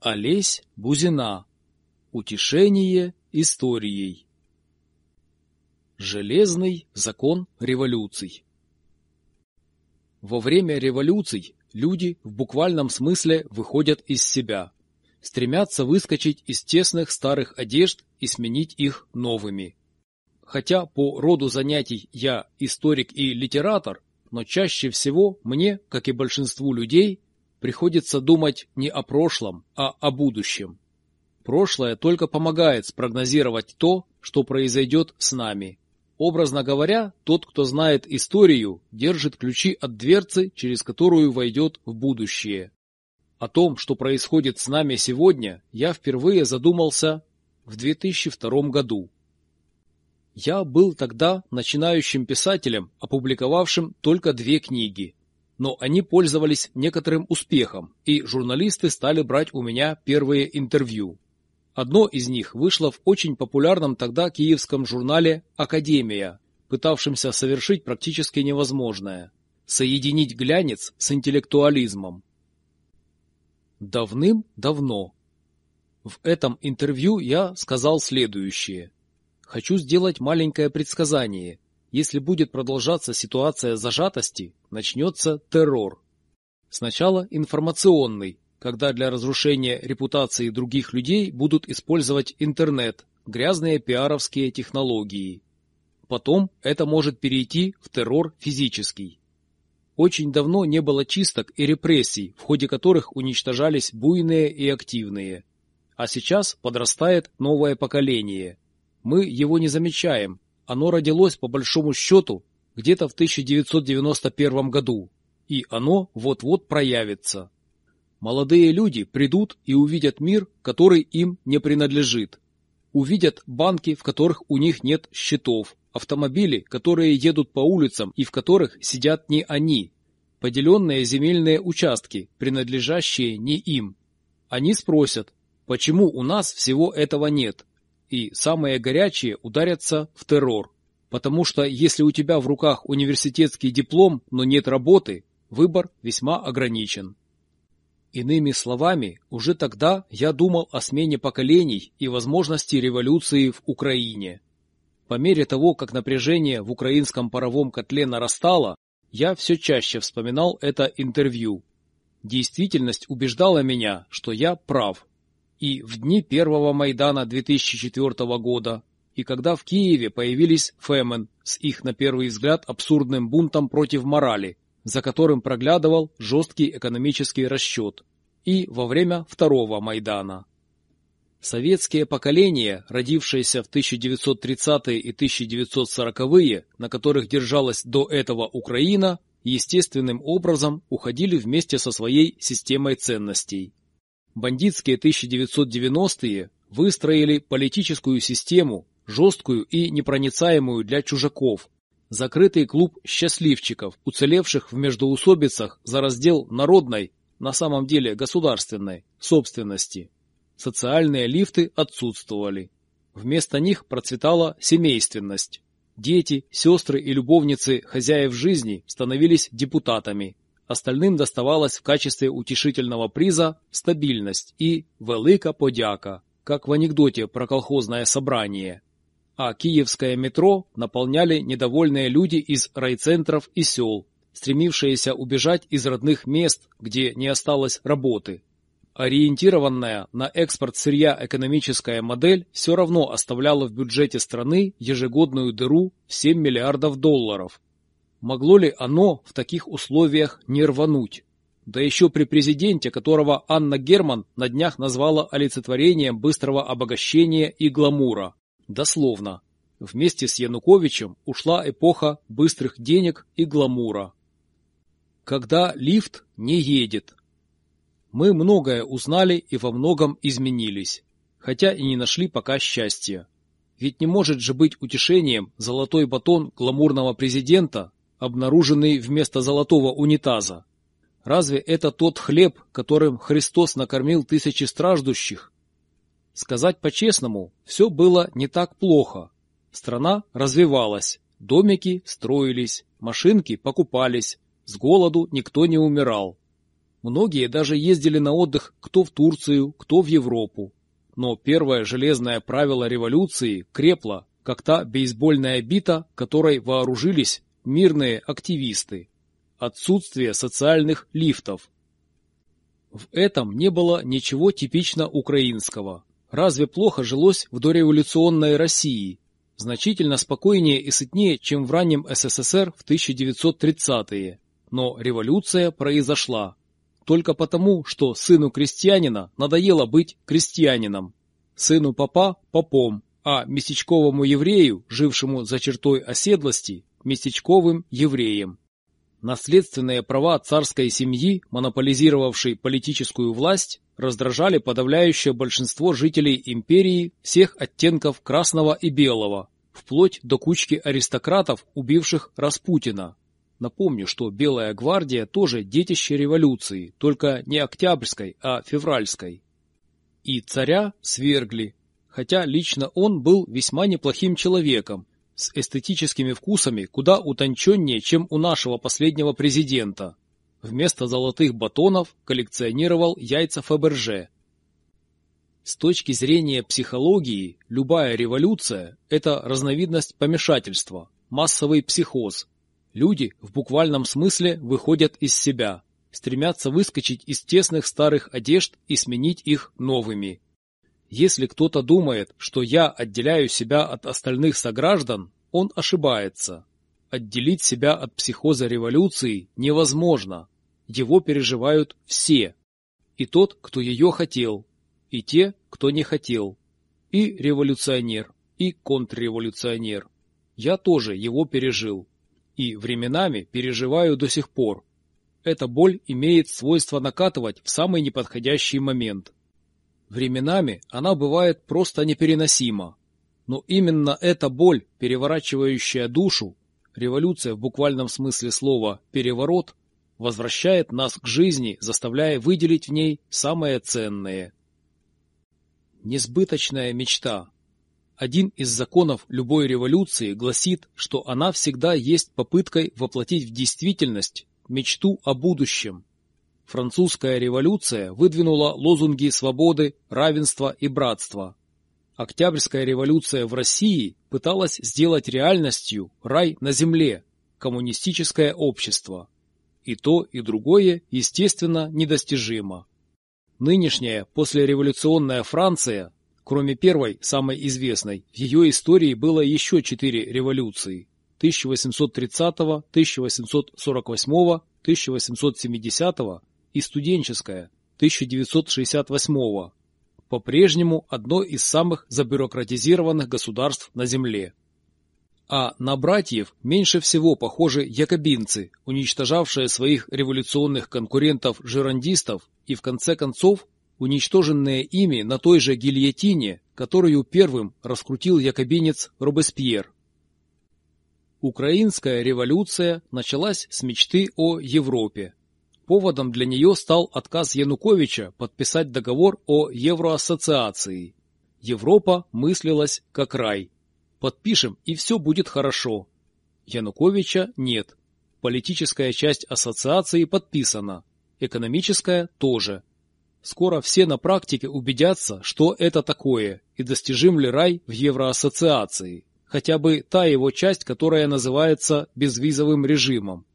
Олесь Бузина. Утешение историей. Железный закон революций. Во время революций люди в буквальном смысле выходят из себя, стремятся выскочить из тесных старых одежд и сменить их новыми. Хотя по роду занятий я историк и литератор, но чаще всего мне, как и большинству людей, приходится думать не о прошлом, а о будущем. Прошлое только помогает спрогнозировать то, что произойдет с нами. Образно говоря, тот, кто знает историю, держит ключи от дверцы, через которую войдет в будущее. О том, что происходит с нами сегодня, я впервые задумался в 2002 году. Я был тогда начинающим писателем, опубликовавшим только две книги. Но они пользовались некоторым успехом, и журналисты стали брать у меня первые интервью. Одно из них вышло в очень популярном тогда киевском журнале «Академия», пытавшемся совершить практически невозможное – соединить глянец с интеллектуализмом. Давным-давно. В этом интервью я сказал следующее – Хочу сделать маленькое предсказание. Если будет продолжаться ситуация зажатости, начнется террор. Сначала информационный, когда для разрушения репутации других людей будут использовать интернет, грязные пиаровские технологии. Потом это может перейти в террор физический. Очень давно не было чисток и репрессий, в ходе которых уничтожались буйные и активные. А сейчас подрастает новое поколение – мы его не замечаем. Оно родилось, по большому счету, где-то в 1991 году, и оно вот-вот проявится. Молодые люди придут и увидят мир, который им не принадлежит. Увидят банки, в которых у них нет счетов, автомобили, которые едут по улицам и в которых сидят не они, поделенные земельные участки, принадлежащие не им. Они спросят, почему у нас всего этого нет, и самые горячие ударятся в террор. Потому что если у тебя в руках университетский диплом, но нет работы, выбор весьма ограничен. Иными словами, уже тогда я думал о смене поколений и возможности революции в Украине. По мере того, как напряжение в украинском паровом котле нарастало, я все чаще вспоминал это интервью. Действительность убеждала меня, что я прав и в дни первого Майдана 2004 года, и когда в Киеве появились Фемен с их, на первый взгляд, абсурдным бунтом против морали, за которым проглядывал жесткий экономический расчет, и во время второго Майдана. Советские поколения, родившиеся в 1930-е и 1940-е, на которых держалась до этого Украина, естественным образом уходили вместе со своей системой ценностей. Бандитские 1990-е выстроили политическую систему, жесткую и непроницаемую для чужаков, закрытый клуб счастливчиков, уцелевших в междоусобицах за раздел народной, на самом деле государственной, собственности. Социальные лифты отсутствовали. Вместо них процветала семейственность. Дети, сестры и любовницы хозяев жизни становились депутатами, Остальным доставалось в качестве утешительного приза стабильность и велика подяка, как в анекдоте про колхозное собрание. А киевское метро наполняли недовольные люди из райцентров и сел, стремившиеся убежать из родных мест, где не осталось работы. Ориентированная на экспорт сырья экономическая модель все равно оставляла в бюджете страны ежегодную дыру в 7 миллиардов долларов, Могло ли оно в таких условиях не рвануть? Да еще при президенте, которого Анна Герман на днях назвала олицетворением быстрого обогащения и гламура. Дословно. Вместе с Януковичем ушла эпоха быстрых денег и гламура. Когда лифт не едет. Мы многое узнали и во многом изменились, хотя и не нашли пока счастья. Ведь не может же быть утешением золотой батон гламурного президента, обнаруженный вместо золотого унитаза. Разве это тот хлеб, которым Христос накормил тысячи страждущих? Сказать по-честному, все было не так плохо. Страна развивалась, домики строились, машинки покупались, с голоду никто не умирал. Многие даже ездили на отдых кто в Турцию, кто в Европу. Но первое железное правило революции крепло, как та бейсбольная бита, которой вооружились мирные активисты. Отсутствие социальных лифтов. В этом не было ничего типично украинского. Разве плохо жилось в дореволюционной России? Значительно спокойнее и сытнее, чем в раннем СССР в 1930-е. Но революция произошла только потому, что сыну крестьянина надоело быть крестьянином, сыну попа – попом, а местечковому еврею, жившему за чертой оседлости, местечковым евреем. Наследственные права царской семьи, монополизировавшей политическую власть, раздражали подавляющее большинство жителей империи всех оттенков красного и белого, вплоть до кучки аристократов, убивших Распутина. Напомню, что Белая гвардия тоже детище революции, только не Октябрьской, а Февральской. И царя свергли, хотя лично он был весьма неплохим человеком, с эстетическими вкусами куда утонченнее, чем у нашего последнего президента. Вместо золотых батонов коллекционировал яйца Фаберже. С точки зрения психологии, любая революция – это разновидность помешательства, массовый психоз, Люди в буквальном смысле выходят из себя, стремятся выскочить из тесных старых одежд и сменить их новыми. Если кто-то думает, что я отделяю себя от остальных сограждан, он ошибается. Отделить себя от психоза революции невозможно. Его переживают все. И тот, кто ее хотел, и те, кто не хотел. И революционер, и контрреволюционер. Я тоже его пережил и временами переживаю до сих пор. Эта боль имеет свойство накатывать в самый неподходящий момент. Временами она бывает просто непереносима. Но именно эта боль, переворачивающая душу, революция в буквальном смысле слова «переворот», возвращает нас к жизни, заставляя выделить в ней самое ценное. Несбыточная мечта один из законов любой революции гласит, что она всегда есть попыткой воплотить в действительность мечту о будущем. Французская революция выдвинула лозунги свободы, равенства и братства. Октябрьская революция в России пыталась сделать реальностью рай на земле, коммунистическое общество. И то, и другое, естественно, недостижимо. Нынешняя послереволюционная Франция Кроме первой, самой известной, в ее истории было еще четыре революции – 1830, 1848, 1870 и студенческая 1968 по-прежнему одно из самых забюрократизированных государств на Земле. А на братьев меньше всего похожи якобинцы, уничтожавшие своих революционных конкурентов-жирандистов и в конце концов уничтоженные ими на той же гильотине, которую первым раскрутил якобинец Робеспьер. Украинская революция началась с мечты о Европе. Поводом для нее стал отказ Януковича подписать договор о Евроассоциации. Европа мыслилась как рай. Подпишем, и все будет хорошо. Януковича нет. Политическая часть ассоциации подписана. Экономическая тоже. Скоро все на практике убедятся, что это такое и достижим ли рай в Евроассоциации, хотя бы та его часть, которая называется безвизовым режимом.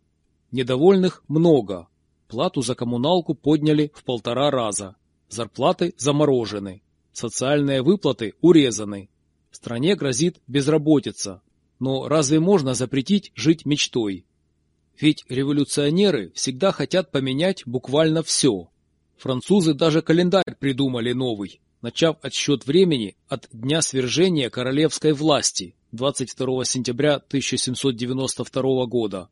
Недовольных много. Плату за коммуналку подняли в полтора раза. Зарплаты заморожены. Социальные выплаты урезаны. Стране грозит безработица. Но разве можно запретить жить мечтой? Ведь революционеры всегда хотят поменять буквально все. Французы даже календарь придумали новый, начав отсчет времени от дня свержения королевской власти 22 сентября 1792 года,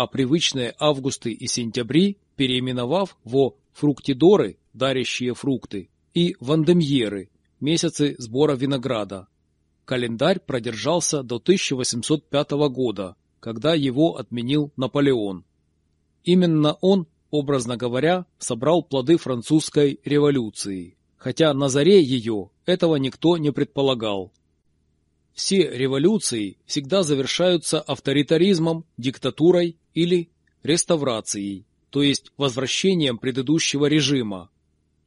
а привычные августы и сентябри переименовав во фруктидоры, дарящие фрукты, и вандемьеры, месяцы сбора винограда. Календарь продержался до 1805 года, когда его отменил Наполеон. Именно он образно говоря, собрал плоды французской революции, хотя на заре ее этого никто не предполагал. Все революции всегда завершаются авторитаризмом, диктатурой или реставрацией. то есть возвращением предыдущего режима.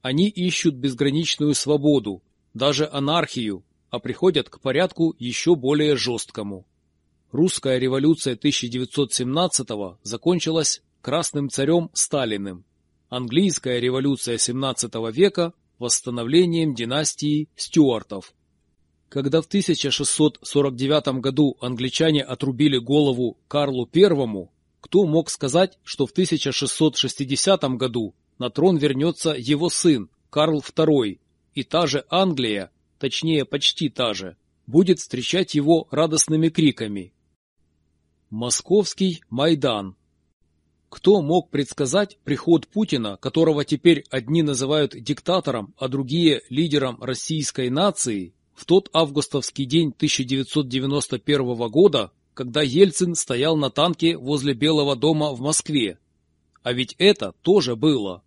Они ищут безграничную свободу, даже анархию, а приходят к порядку еще более жесткому. Русская революция 1917 закончилась красным царем Сталиным. Английская революция 17 века – восстановлением династии Стюартов. Когда в 1649 году англичане отрубили голову Карлу I, кто мог сказать, что в 1660 году на трон вернется его сын Карл II, и та же Англия, точнее почти та же, будет встречать его радостными криками. Московский Майдан Кто мог предсказать приход Путина, которого теперь одни называют диктатором, а другие лидером российской нации, в тот августовский день 1991 года, когда Ельцин стоял на танке возле Белого дома в Москве? А ведь это тоже было.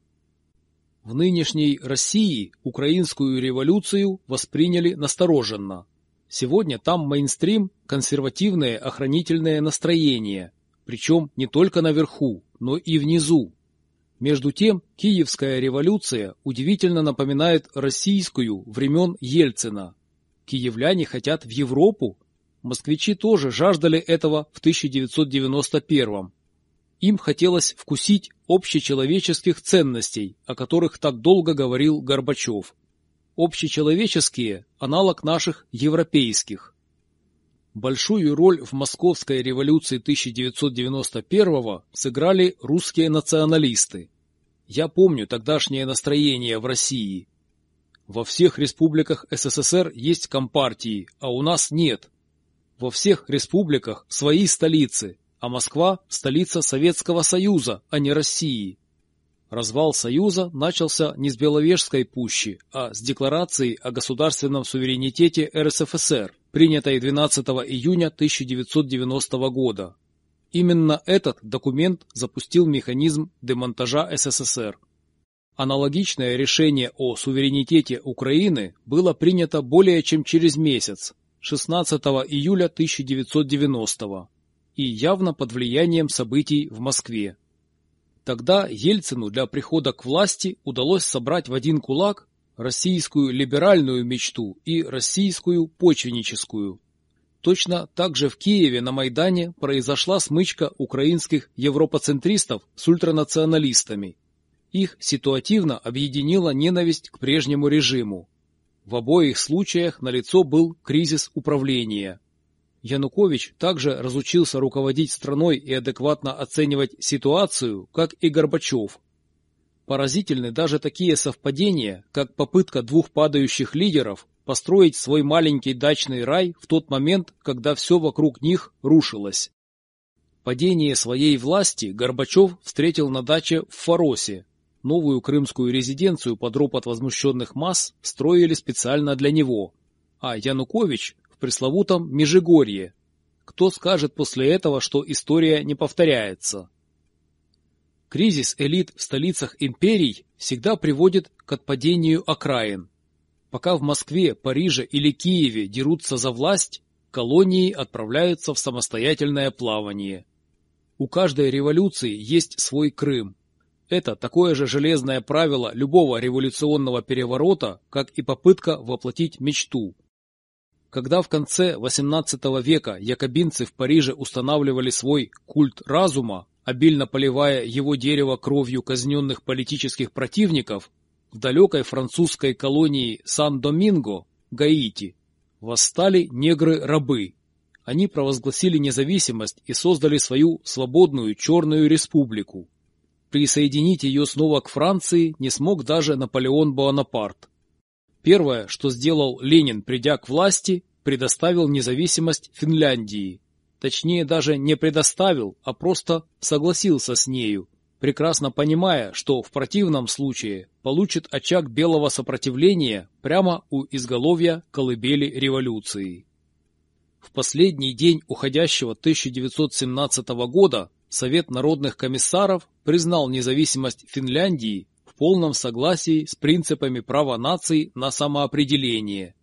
В нынешней России украинскую революцию восприняли настороженно. Сегодня там мейнстрим – консервативное охранительное настроение, причем не только наверху, но и внизу. Между тем, Киевская революция удивительно напоминает российскую времен Ельцина. Киевляне хотят в Европу. Москвичи тоже жаждали этого в 1991 -м. Им хотелось вкусить общечеловеческих ценностей, о которых так долго говорил Горбачев. Общечеловеческие – аналог наших европейских. Большую роль в московской революции 1991 сыграли русские националисты. Я помню тогдашнее настроение в России. Во всех республиках СССР есть компартии, а у нас нет. Во всех республиках свои столицы, а Москва – столица Советского Союза, а не России. Развал Союза начался не с Беловежской пущи, а с декларации о государственном суверенитете РСФСР, принятой 12 июня 1990 года. Именно этот документ запустил механизм демонтажа СССР. Аналогичное решение о суверенитете Украины было принято более чем через месяц, 16 июля 1990 и явно под влиянием событий в Москве. Тогда Ельцину для прихода к власти удалось собрать в один кулак российскую либеральную мечту и российскую почвенническую. Точно так же в Киеве на Майдане произошла смычка украинских европоцентристов с ультранационалистами. Их ситуативно объединила ненависть к прежнему режиму. В обоих случаях налицо был кризис управления. Янукович также разучился руководить страной и адекватно оценивать ситуацию, как и Горбачев. Поразительны даже такие совпадения, как попытка двух падающих лидеров построить свой маленький дачный рай в тот момент, когда все вокруг них рушилось. Падение своей власти Горбачев встретил на даче в Фаросе. Новую крымскую резиденцию под ропот возмущенных масс строили специально для него, а Янукович в пресловутом Межигорье. Кто скажет после этого, что история не повторяется? Кризис элит в столицах империй всегда приводит к отпадению окраин. Пока в Москве, Париже или Киеве дерутся за власть, колонии отправляются в самостоятельное плавание. У каждой революции есть свой Крым. Это такое же железное правило любого революционного переворота, как и попытка воплотить мечту. Когда в конце XVIII века якобинцы в Париже устанавливали свой культ разума, обильно поливая его дерево кровью казненных политических противников, в далекой французской колонии Сан-Доминго, Гаити, восстали негры-рабы. Они провозгласили независимость и создали свою свободную Черную республику. Присоединить ее снова к Франции не смог даже Наполеон Буанапарт. Первое, что сделал Ленин, придя к власти, предоставил независимость Финляндии. Точнее, даже не предоставил, а просто согласился с нею, прекрасно понимая, что в противном случае получит очаг белого сопротивления прямо у изголовья колыбели революции. В последний день уходящего 1917 года Совет народных комиссаров признал независимость Финляндии полном согласии с принципами права наций на самоопределение.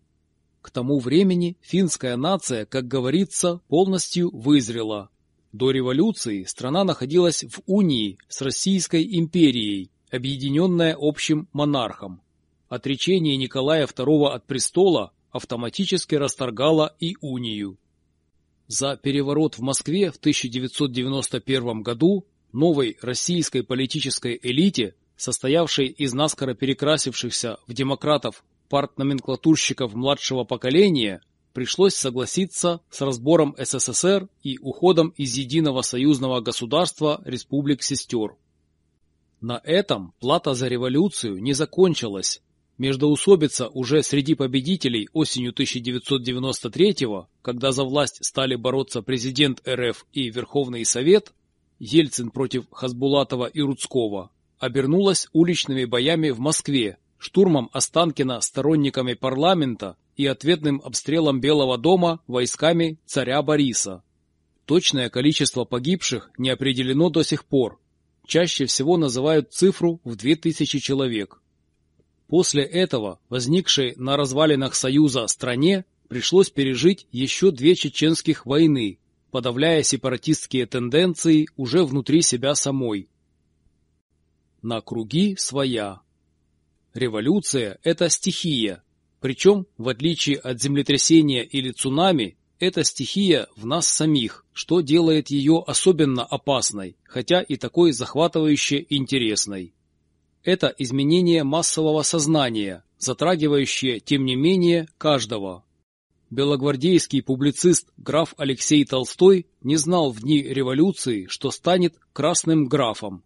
К тому времени финская нация, как говорится, полностью вызрела. До революции страна находилась в унии с Российской империей, объединенная общим монархом. Отречение Николая II от престола автоматически расторгало и унию. За переворот в Москве в 1991 году новой российской политической элите, состоявшей из наскоро перекрасившихся в демократов партноменклатурщиков младшего поколения, пришлось согласиться с разбором СССР и уходом из единого союзного государства республик-сестер. На этом плата за революцию не закончилась, Междоусобица уже среди победителей осенью 1993-го, когда за власть стали бороться президент РФ и Верховный Совет, Ельцин против Хасбулатова и Рудского, обернулась уличными боями в Москве, штурмом Останкина сторонниками парламента и ответным обстрелом Белого дома войсками царя Бориса. Точное количество погибших не определено до сих пор. Чаще всего называют цифру в 2000 человек. После этого возникшей на развалинах Союза стране пришлось пережить еще две чеченских войны, подавляя сепаратистские тенденции уже внутри себя самой. На круги своя. Революция – это стихия, причем, в отличие от землетрясения или цунами, это стихия в нас самих, что делает ее особенно опасной, хотя и такой захватывающе интересной. Это изменение массового сознания, затрагивающее, тем не менее, каждого. Белогвардейский публицист граф Алексей Толстой не знал в дни революции, что станет красным графом.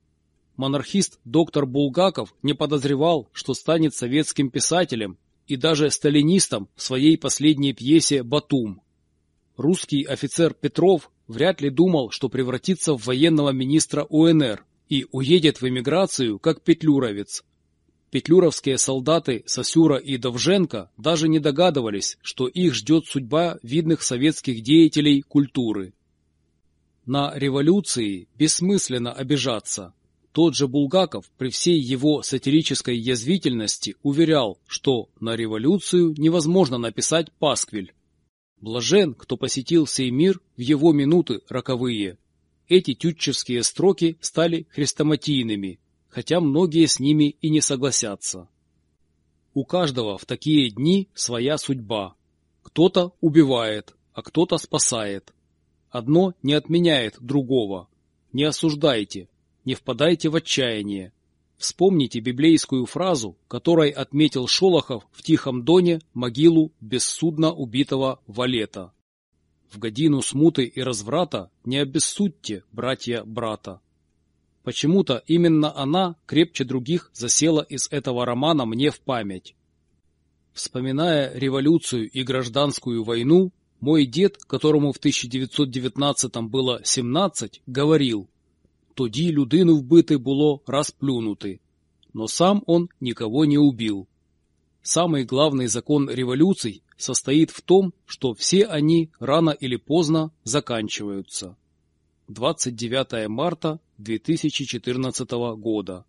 Монархист доктор Булгаков не подозревал, что станет советским писателем и даже сталинистом в своей последней пьесе «Батум». Русский офицер Петров вряд ли думал, что превратится в военного министра УНР, и уедет в эмиграцию как петлюровец. Петлюровские солдаты Сосюра и Довженко даже не догадывались, что их ждет судьба видных советских деятелей культуры. На революции бессмысленно обижаться. Тот же Булгаков при всей его сатирической язвительности уверял, что на революцию невозможно написать пасквиль. Блажен, кто посетил сей мир в его минуты роковые, эти тютчевские строки стали хрестоматийными, хотя многие с ними и не согласятся. У каждого в такие дни своя судьба. Кто-то убивает, а кто-то спасает. Одно не отменяет другого. Не осуждайте, не впадайте в отчаяние. Вспомните библейскую фразу, которой отметил Шолохов в Тихом Доне могилу бессудно убитого Валета. В годину смуты и разврата не обессудьте, братья брата. Почему-то именно она крепче других засела из этого романа мне в память. Вспоминая революцию и гражданскую войну, мой дед, которому в 1919 было 17, говорил «Тоді людину вбити було расплюнути». Но сам он никого не убил. Самый главный закон революций состоит в том, что все они рано или поздно заканчиваются. 29 марта 2014 года.